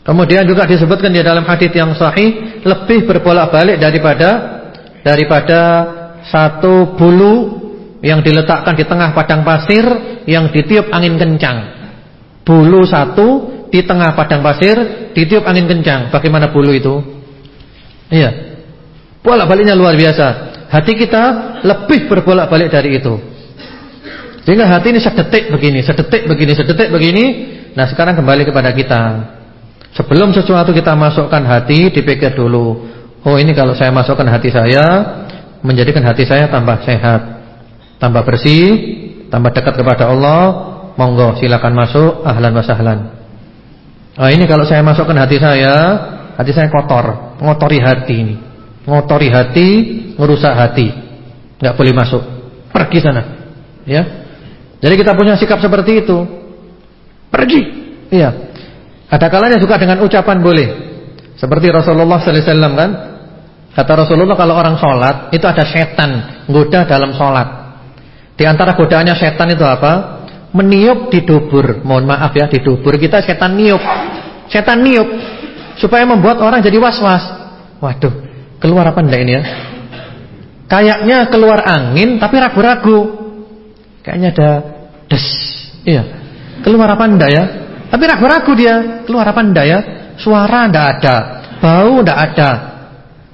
Kemudian juga disebutkan di dalam hadis yang sahih Lebih berbolak-balik daripada daripada satu bulu yang diletakkan di tengah padang pasir yang ditiup angin kencang. Bulu satu di tengah padang pasir ditiup angin kencang. Bagaimana bulu itu? Iya. Bolak-baliknya luar biasa. Hati kita lebih berbolak-balik dari itu. Sehingga hati ini sedetik begini, sedetik begini, sedetik begini. Nah, sekarang kembali kepada kita. Sebelum sesuatu kita masukkan hati, dipikir dulu Oh ini kalau saya masukkan hati saya Menjadikan hati saya tambah sehat Tambah bersih Tambah dekat kepada Allah Monggo silakan masuk Ahlan wa sahlan Nah ini kalau saya masukkan hati saya Hati saya kotor. Ngotori hati ini. Ngotori hati Ngerusak hati. Gak boleh masuk. Pergi sana. Ya. Jadi kita punya sikap seperti itu. Pergi. Iya. Ada kalanya juga dengan ucapan boleh. Seperti Rasulullah sallallahu alaihi wasallam kan? Kata Rasulullah kalau orang sholat itu ada setan goda dalam sholat. Di antara godaannya setan itu apa? Meniup di dubur. Mohon maaf ya di dubur. Kita setan niup. Setan niup supaya membuat orang jadi was-was. Waduh, keluar apa enggak ini ya? Kayaknya keluar angin tapi ragu-ragu. Kayaknya ada des. Iya. Keluar apa enggak ya? Tapi ragu-ragu dia. Keluar apa enggak ya? Suara enggak ada, bau enggak ada.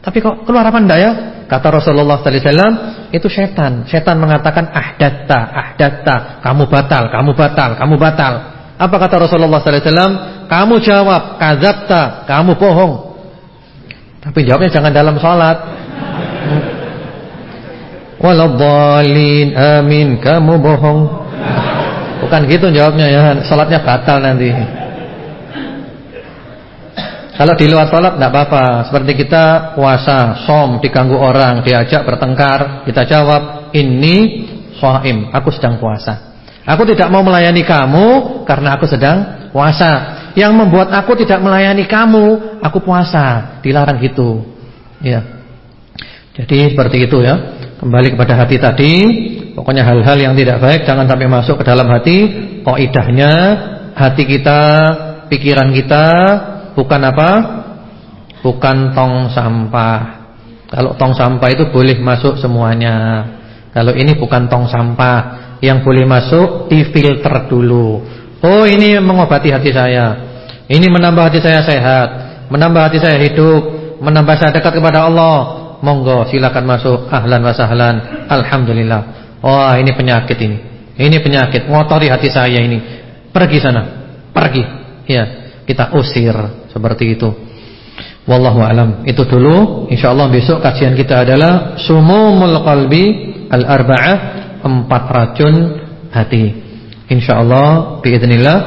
Tapi kok keluar apa enggak ya? Kata Rasulullah sallallahu alaihi wasallam, itu setan. Setan mengatakan ahdatta, ahdatta, kamu batal, kamu batal, kamu batal. Apa kata Rasulullah wasallam? Kamu jawab, kadzabta, kamu bohong. Tapi jawabnya jangan dalam salat. Waladhdallin, amin, kamu bohong. Bukan gitu jawabnya ya, salatnya batal nanti. Kalau di luar sholat tidak apa-apa Seperti kita puasa, som, diganggu orang Diajak bertengkar Kita jawab, ini sohim Aku sedang puasa Aku tidak mau melayani kamu Karena aku sedang puasa. Yang membuat aku tidak melayani kamu Aku puasa, dilarang gitu. Ya. Jadi seperti itu ya. Kembali kepada hati tadi. Pokoknya hal-hal yang tidak baik Jangan sampai masuk ke dalam hati. Koidahnya Hati kita, pikiran kita bukan apa? Bukan tong sampah. Kalau tong sampah itu boleh masuk semuanya. Kalau ini bukan tong sampah, yang boleh masuk difilter dulu. Oh, ini mengobati hati saya. Ini menambah hati saya sehat, menambah hati saya hidup, menambah saya dekat kepada Allah. Monggo silakan masuk. Ahlan wa sahlan. Alhamdulillah. Wah, ini penyakit ini. Ini penyakit ngotori hati saya ini. Pergi sana. Pergi. Ya, kita usir. Seperti itu. Wallahu alam. Itu dulu. Insyaallah besok kajian kita adalah sumumul qalbi al-arba'ah, empat racun hati. Insya Allah, biidznillah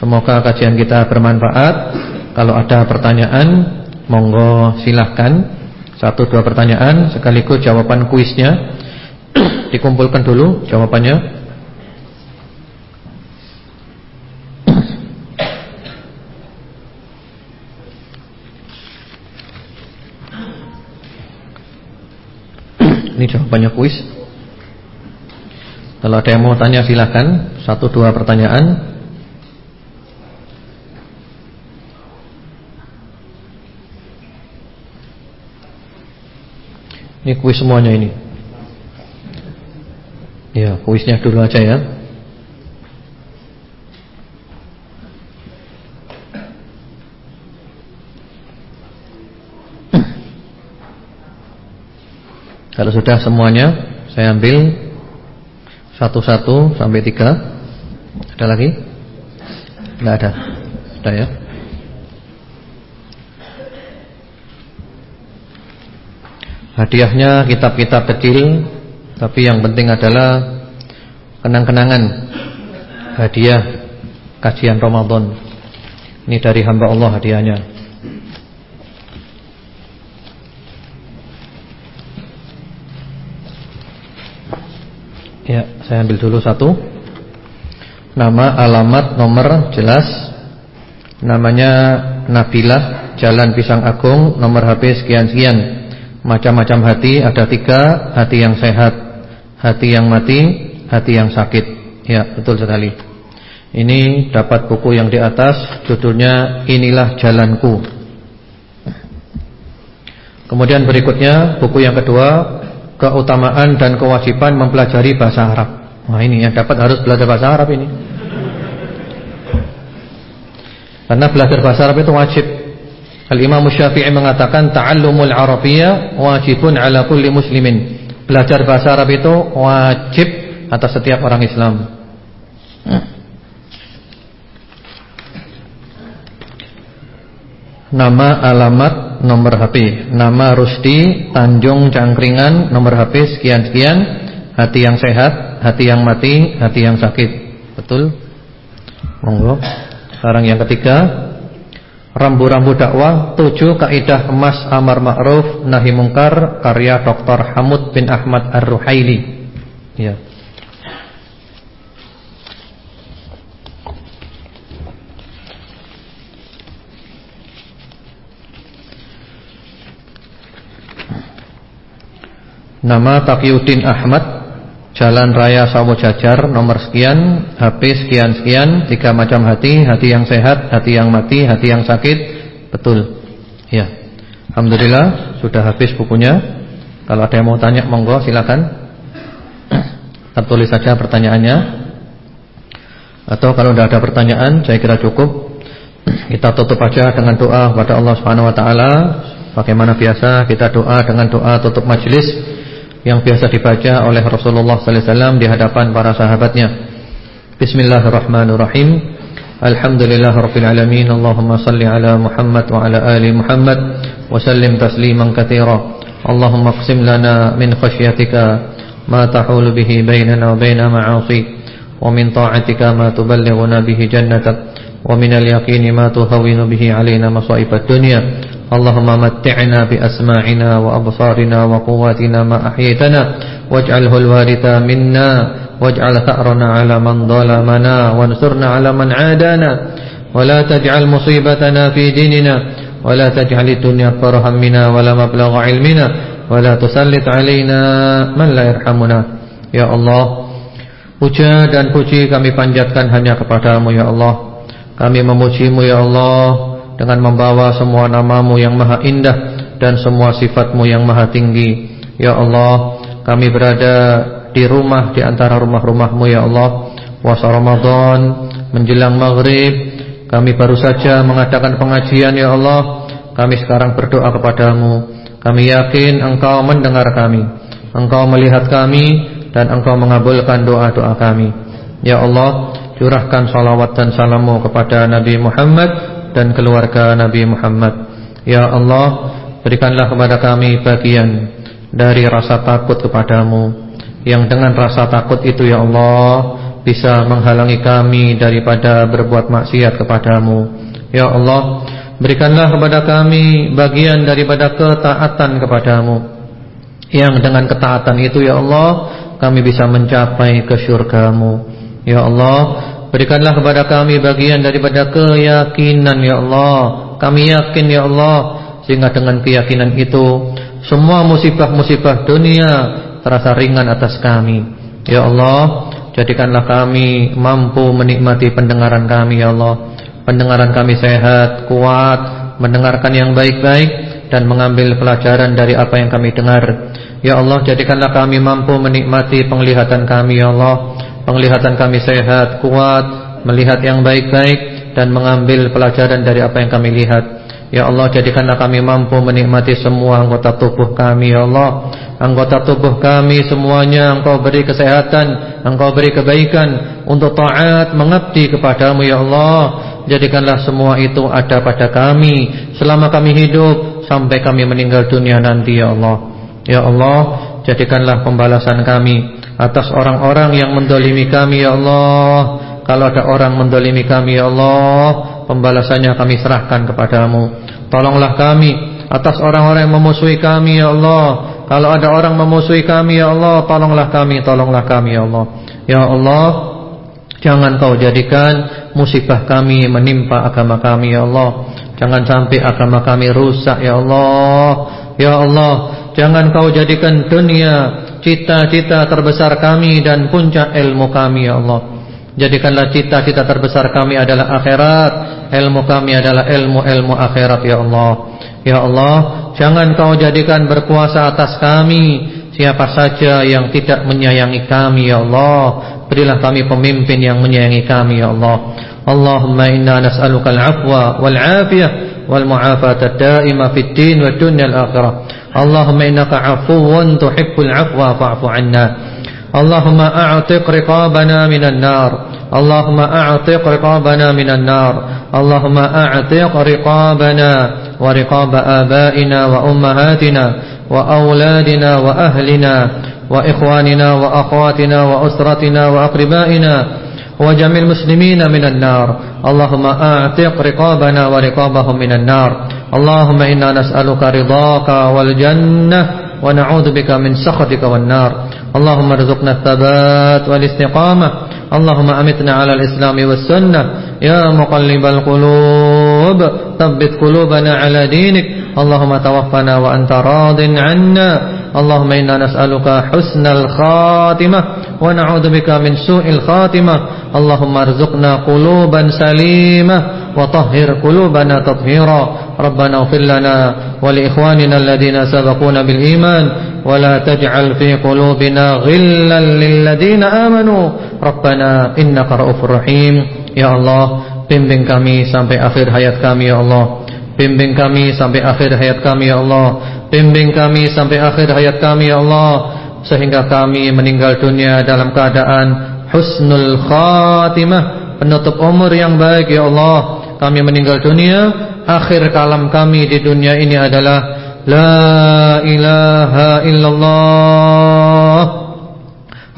semoga kajian kita bermanfaat. Kalau ada pertanyaan monggo silahkan satu dua pertanyaan sekaligus jawaban kuisnya dikumpulkan dulu jawabannya. Ini jawabannya kuis. Kalau ada yang mau tanya silahkan Satu dua pertanyaan. Ini kuis semuanya ini. Ya kuisnya dulu aja ya. Kalau sudah semuanya Saya ambil. Satu-satu sampai tiga. Ada lagi? Tidak ada. Sudah ya? Hadiahnya kitab-kitab kecil Tapi yang penting adalah Kenang-kenangan. Hadiah Kajian Ramadan. Ini dari hamba Allah hadiahnya Ya, saya ambil dulu satu. Nama, alamat, nomor jelas. Namanya Nabilah, Jalan Pisang Agung, nomor HP sekian-sekian. Macam-macam hati, ada tiga, hati yang sehat, hati yang mati, hati yang sakit. Ya, betul sekali. Ini dapat buku yang di atas, judulnya Inilah Jalanku. Kemudian berikutnya, buku yang kedua, keutamaan dan kewajiban mempelajari bahasa Arab. Nah ini yang dapat harus belajar bahasa Arab ini. Karena belajar bahasa Arab itu wajib. Al-Imam Syafi'i mengatakan ta'allumul Arabiyyah wajibun ala kulli muslimin. Belajar bahasa Arab itu wajib atas setiap orang Islam. Nama, alamat, nomor HP Nama Rusdi Tanjung Cangkringan Nomor HP sekian-sekian Hati yang sehat Hati yang mati Hati yang sakit. Betul? Monggo. Sekarang yang ketiga. Rambu-rambu dakwah Tujuh kaidah emas Amar Ma'ruf Nahi Mungkar Karya Dr. Hamud bin Ahmad Ar-Ruhaili. Ya Nama Taqiyuddin Ahmad Jalan Raya Sawo Jajar Nomor sekian HP sekian-sekian Tiga macam hati Hati yang sehat Hati yang mati Hati yang sakit Betul. Ya Alhamdulillah Sudah habis bukunya. Kalau ada yang mau tanya Monggo silakan. Tertulis saja pertanyaannya. Atau kalau tidak ada pertanyaan Saya kira cukup. Kita tutup aja dengan doa kepada Allah Subhanahu Wa Taala. Bagaimana biasa kita doa dengan doa tutup majelis yang biasa dibaca oleh Rasulullah sallallahu alaihi wasallam di hadapan para sahabatnya. Bismillahirrahmanirrahim. Alhamdulillahirabbil alamin. Allahumma salli ala Muhammad wa ala ali Muhammad wa sallim tasliman katsira. Allahumma qsim lana min khashyatika ma tahulu bihi bainana wa baina ma'asi wa min ta'atika ma tuballighuna bihi jannatak wa min al-yaqini ma tuhawwinu bihi alaina masa'ib ad-dunya. اللهم متعنا بأسماعنا وأبصارنا وقواتنا ما أحييتنا واجعله الوارث منا واجعل ثأرنا على من ظلمنا وانصرنا على من عادانا ولا تجعل مصيبتنا في ديننا ولا تجعل الدنيا أكبر همنا ولا مبلغ علمنا ولا تسلط علينا من لا يرحمنا. يا الله Puja dan puji kami panjatkan hanya kepadamu ya Allah. Kami memujimu ya Allah. Dengan membawa semua namamu yang maha indah dan semua sifatmu yang maha tinggi. Ya Allah, kami berada di rumah di antara rumah-rumahmu ya Allah. Puasa Ramadan menjelang maghrib, kami baru saja mengadakan pengajian ya Allah. Kami sekarang berdoa kepadamu. Kami yakin engkau mendengar kami. Engkau melihat kami dan engkau mengabulkan doa-doa kami. Ya Allah, curahkan salawat dan salammu kepada Nabi Muhammad dan keluarga Nabi Muhammad. Ya Allah, berikanlah kepada kami bagian dari rasa takut kepadamu. Yang dengan rasa takut itu ya Allah bisa menghalangi kami daripada berbuat maksiat kepadamu. Ya Allah, berikanlah kepada kami bagian daripada ketaatan kepadamu. Yang dengan ketaatan itu ya Allah kami bisa mencapai ke syurgamu. Ya Allah, Berikanlah kepada kami bagian daripada keyakinan ya Allah Kami yakin ya Allah Sehingga dengan keyakinan itu Semua musibah-musibah dunia Terasa ringan atas kami Ya Allah Jadikanlah kami mampu menikmati pendengaran kami ya Allah Pendengaran kami sehat, kuat Mendengarkan yang baik-baik dan mengambil pelajaran dari apa yang kami dengar. Ya Allah, jadikanlah kami mampu menikmati penglihatan kami, ya Allah. Penglihatan kami sehat, kuat, melihat yang baik-baik dan mengambil pelajaran dari apa yang kami lihat. Ya Allah, jadikanlah kami mampu menikmati semua anggota tubuh kami, ya Allah. Anggota tubuh kami semuanya Engkau beri kesehatan, Engkau beri kebaikan untuk taat mengabdi kepadamu, ya Allah. Jadikanlah semua itu ada pada kami selama kami hidup sampai kami meninggal dunia nanti ya Allah. Ya Allah, jadikanlah pembalasan kami atas orang-orang yang mendolimi kami ya Allah. Kalau ada orang mendolimi kami ya Allah, pembalasannya kami serahkan kepadamu. Tolonglah kami atas orang-orang yang memusuhi kami ya Allah. Kalau ada orang memusuhi kami ya Allah, tolonglah kami, tolonglah kami ya Allah. Ya Allah, Jangan kau jadikan musibah kami menimpa agama kami ya Allah Jangan sampai agama kami rusak ya Allah Ya Allah Jangan kau jadikan dunia Cita-cita terbesar kami dan puncak ilmu kami ya Allah. Jadikanlah cita-cita terbesar kami adalah akhirat. Ilmu kami adalah ilmu-ilmu akhirat ya Allah. Ya Allah Jangan kau jadikan berkuasa atas kami. Siapa saja yang tidak menyayangi kami ya Allah. Berilah kami pemimpin yang menyayangi kami ya Allah. Allahumma inna nas'aluka al-afwa wal-afiyah wal-mu'afata daima fid din wa dunya al-akhirah اللهم إنك عفو تحب العفو فاعف عنا. اللهم أعتق رقابنا من النار. اللهم أعتق رقابنا من النار. اللهم أعتق رقابنا ورقاب آبائنا وأمهاتنا وأولادنا وأهلنا وإخواننا وأخواتنا وأسرتنا وأقربائنا وجميع المسلمين من النار. اللهم أعتق رقابنا ورقابهم من النار. اللهم إنا نسألك رضاك والجنة ونعوذ بك من سخطك والنار. اللهم ارزقنا الثبات والاستقامة. اللهم أمتنا على الإسلام والسنة. يا مقلب القلوب ثبت قلوبنا على دينك. اللهم توفنا وأنت راض عنا. اللهم إنا نسألك حسن الخاتمة ونعوذ بك من سوء الخاتمة. اللهم ارزقنا قلوبا سليمة وطهر قلوبنا تطهيرا. ربنا اغفر لنا ولإخواننا الذين سبقونا بالإيمان. ولا تجعل في قلوبنا غلا للذين آمنوا. ربنا إنك رؤوف رحيم. يا الله bimbing kami sampai akhir hayat kami ya Allah. Bimbing kami sampai akhir hayat kami ya Allah. Bimbing kami sampai akhir hayat kami ya Allah. Sehingga kami meninggal dunia dalam keadaan Husnul khatimah Penutup umur yang baik ya Allah. Kami meninggal dunia. Akhir kalam kami di dunia ini adalah La ilaha illallah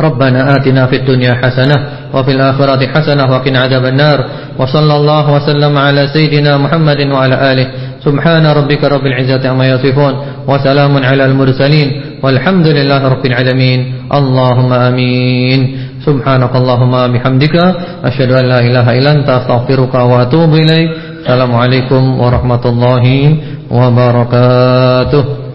ربنا آتنا في الدنيا حسنة وفي الآخرة حسنة وقنا عذاب النار وصلى الله وسلم على سيدنا محمد وعلى آله. سبحان ربك رب العزة عما يصفون وسلام على المرسلين والحمد لله رب العالمين. اللهم أمين. سبحانك اللهم بحمدك أشهد أن لا إله إلا أنت أستغفرك وأتوب إليك. السلام عليكم ورحمة الله وبركاته.